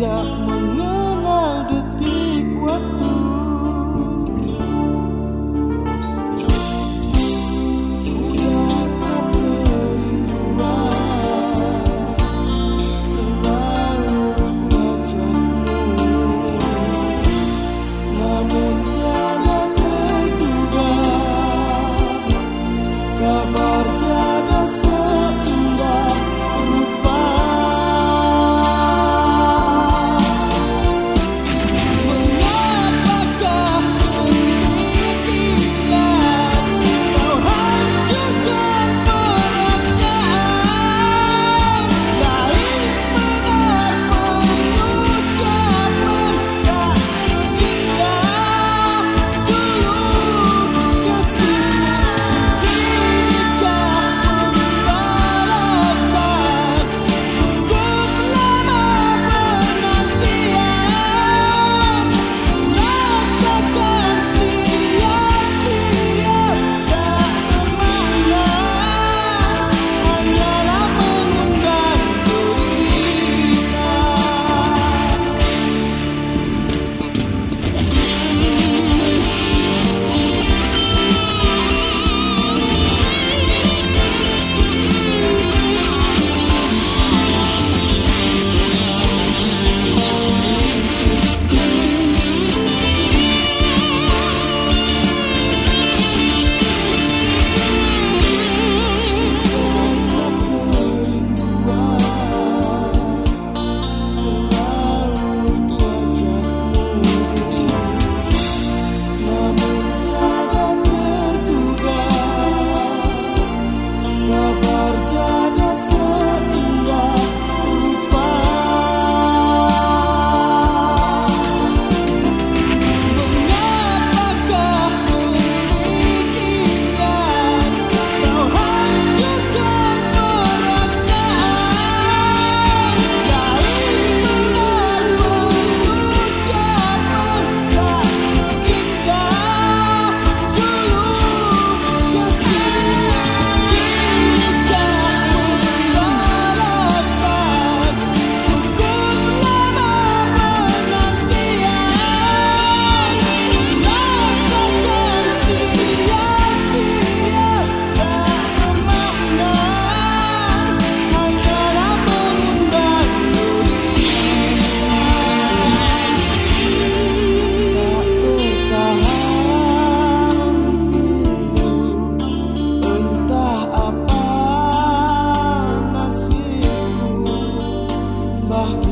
Yeah. Embarque